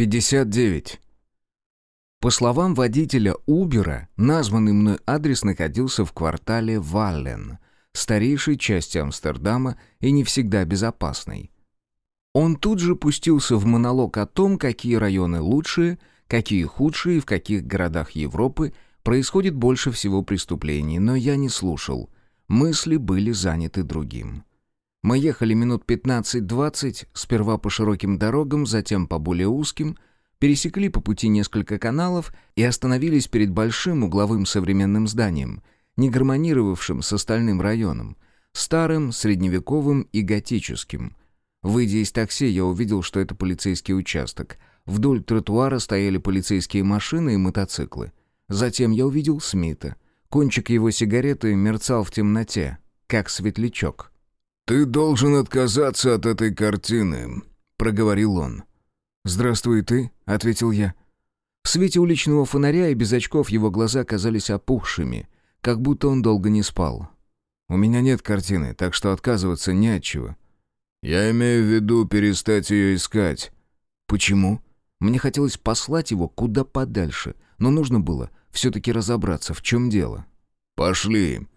59. По словам водителя Убера, названный мной адрес находился в квартале Валлен, старейшей части Амстердама и не всегда безопасной. Он тут же пустился в монолог о том, какие районы лучшие, какие худшие и в каких городах Европы происходит больше всего преступлений, но я не слушал. Мысли были заняты другим. Мы ехали минут 15-20, сперва по широким дорогам, затем по более узким, пересекли по пути несколько каналов и остановились перед большим угловым современным зданием, не гармонировавшим с остальным районом, старым, средневековым и готическим. Выйдя из такси, я увидел, что это полицейский участок. Вдоль тротуара стояли полицейские машины и мотоциклы. Затем я увидел Смита. Кончик его сигареты мерцал в темноте, как светлячок. «Ты должен отказаться от этой картины», — проговорил он. «Здравствуй ты», — ответил я. В свете уличного фонаря и без очков его глаза казались опухшими, как будто он долго не спал. «У меня нет картины, так что отказываться не от чего». «Я имею в виду перестать ее искать». «Почему?» Мне хотелось послать его куда подальше, но нужно было все-таки разобраться, в чем дело. «Пошли»,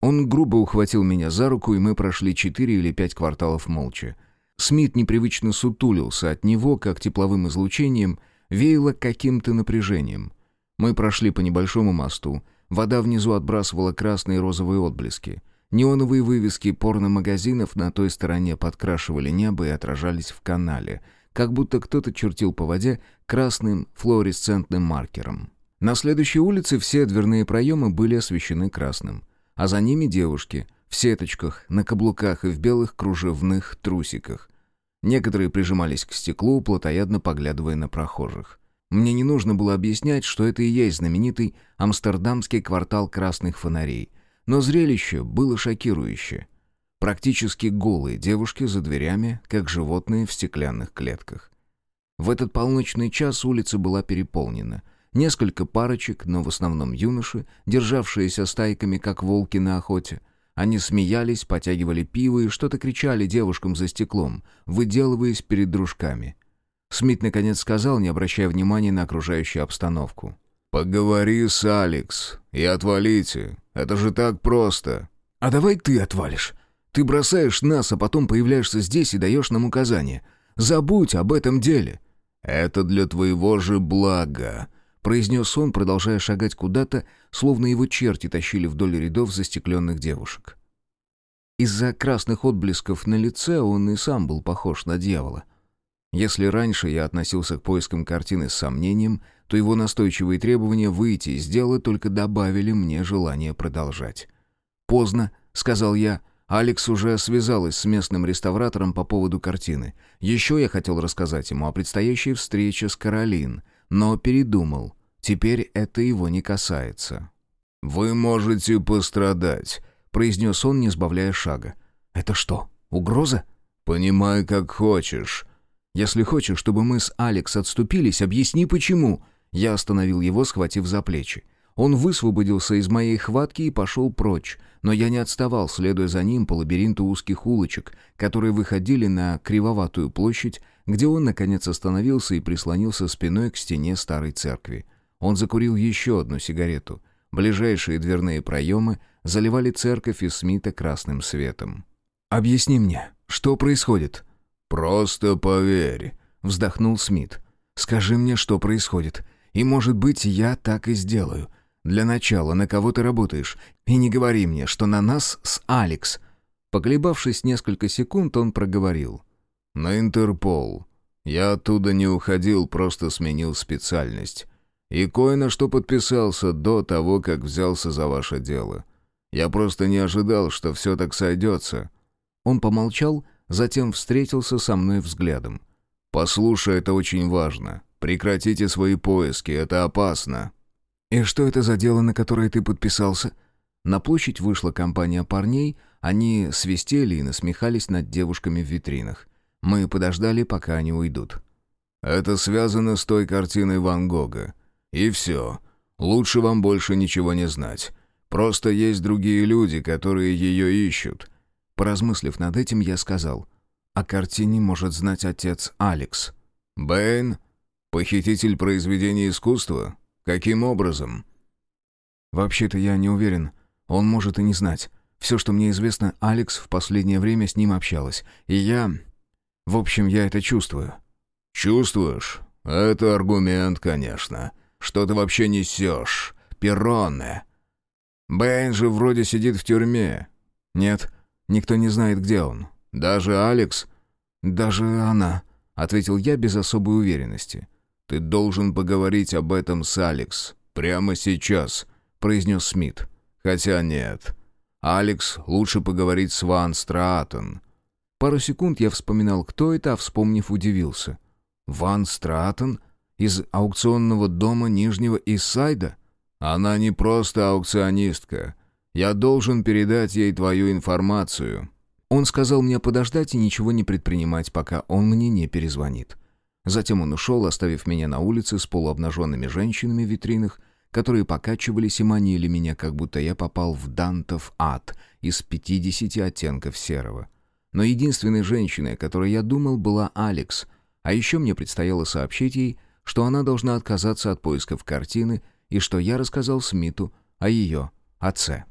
он грубо ухватил меня за руку, и мы прошли четыре или пять кварталов молча. Смит непривычно сутулился, от него, как тепловым излучением, веяло каким-то напряжением. Мы прошли по небольшому мосту. Вода внизу отбрасывала красные и розовые отблески. Неоновые вывески порномагазинов на той стороне подкрашивали небо и отражались в канале, как будто кто-то чертил по воде красным флуоресцентным маркером. На следующей улице все дверные проемы были освещены красным а за ними девушки в сеточках, на каблуках и в белых кружевных трусиках. Некоторые прижимались к стеклу, плотоядно поглядывая на прохожих. Мне не нужно было объяснять, что это и есть знаменитый амстердамский квартал красных фонарей. Но зрелище было шокирующее. Практически голые девушки за дверями, как животные в стеклянных клетках. В этот полночный час улица была переполнена. Несколько парочек, но в основном юноши, державшиеся стайками, как волки на охоте. Они смеялись, потягивали пиво и что-то кричали девушкам за стеклом, выделываясь перед дружками. Смит наконец сказал, не обращая внимания на окружающую обстановку. «Поговори с Алекс и отвалите. Это же так просто». «А давай ты отвалишь. Ты бросаешь нас, а потом появляешься здесь и даешь нам указания. Забудь об этом деле». «Это для твоего же блага», произнес он, продолжая шагать куда-то, словно его черти тащили вдоль рядов застекленных девушек. Из-за красных отблесков на лице он и сам был похож на дьявола. Если раньше я относился к поискам картины с сомнением, то его настойчивые требования выйти из дела только добавили мне желание продолжать. «Поздно», — сказал я. Алекс уже связалась с местным реставратором по поводу картины. Еще я хотел рассказать ему о предстоящей встрече с Каролин, но передумал. Теперь это его не касается. «Вы можете пострадать», — произнес он, не сбавляя шага. «Это что, угроза?» «Понимай, как хочешь». «Если хочешь, чтобы мы с Алекс отступились, объясни, почему». Я остановил его, схватив за плечи. Он высвободился из моей хватки и пошел прочь, но я не отставал, следуя за ним по лабиринту узких улочек, которые выходили на кривоватую площадь, где он, наконец, остановился и прислонился спиной к стене старой церкви. Он закурил еще одну сигарету. Ближайшие дверные проемы заливали церковь и Смита красным светом. «Объясни мне, что происходит?» «Просто поверь», — вздохнул Смит. «Скажи мне, что происходит, и, может быть, я так и сделаю. Для начала, на кого ты работаешь? И не говори мне, что на нас с Алекс». Поколебавшись несколько секунд, он проговорил. «На Интерпол. Я оттуда не уходил, просто сменил специальность. И кое-на что подписался до того, как взялся за ваше дело. Я просто не ожидал, что все так сойдется». Он помолчал, затем встретился со мной взглядом. «Послушай, это очень важно. Прекратите свои поиски, это опасно». «И что это за дело, на которое ты подписался?» На площадь вышла компания парней, они свистели и насмехались над девушками в витринах. Мы подождали, пока они уйдут. «Это связано с той картиной Ван Гога. И все. Лучше вам больше ничего не знать. Просто есть другие люди, которые ее ищут». Поразмыслив над этим, я сказал, «О картине может знать отец Алекс». «Бэйн?» Похититель произведения искусства? Каким образом?» «Вообще-то я не уверен. Он может и не знать. Все, что мне известно, Алекс в последнее время с ним общалась. И я... В общем, я это чувствую». «Чувствуешь? Это аргумент, конечно. Что ты вообще несешь? Перроне. Бэйн же вроде сидит в тюрьме». «Нет, никто не знает, где он». «Даже Алекс?» «Даже она», — ответил я без особой уверенности. «Ты должен поговорить об этом с Алекс. Прямо сейчас», — произнес Смит. «Хотя нет. Алекс, лучше поговорить с Ван Стратон». Пару секунд я вспоминал, кто это, а вспомнив, удивился. «Ван Стратон? Из аукционного дома Нижнего Иссайда?» «Она не просто аукционистка. Я должен передать ей твою информацию». Он сказал мне подождать и ничего не предпринимать, пока он мне не перезвонит. Затем он ушел, оставив меня на улице с полуобнаженными женщинами в витринах, которые покачивались и манили меня, как будто я попал в Дантов ад из 50 оттенков серого. Но единственной женщиной, о которой я думал, была Алекс, а еще мне предстояло сообщить ей, что она должна отказаться от поисков картины и что я рассказал Смиту о ее отце.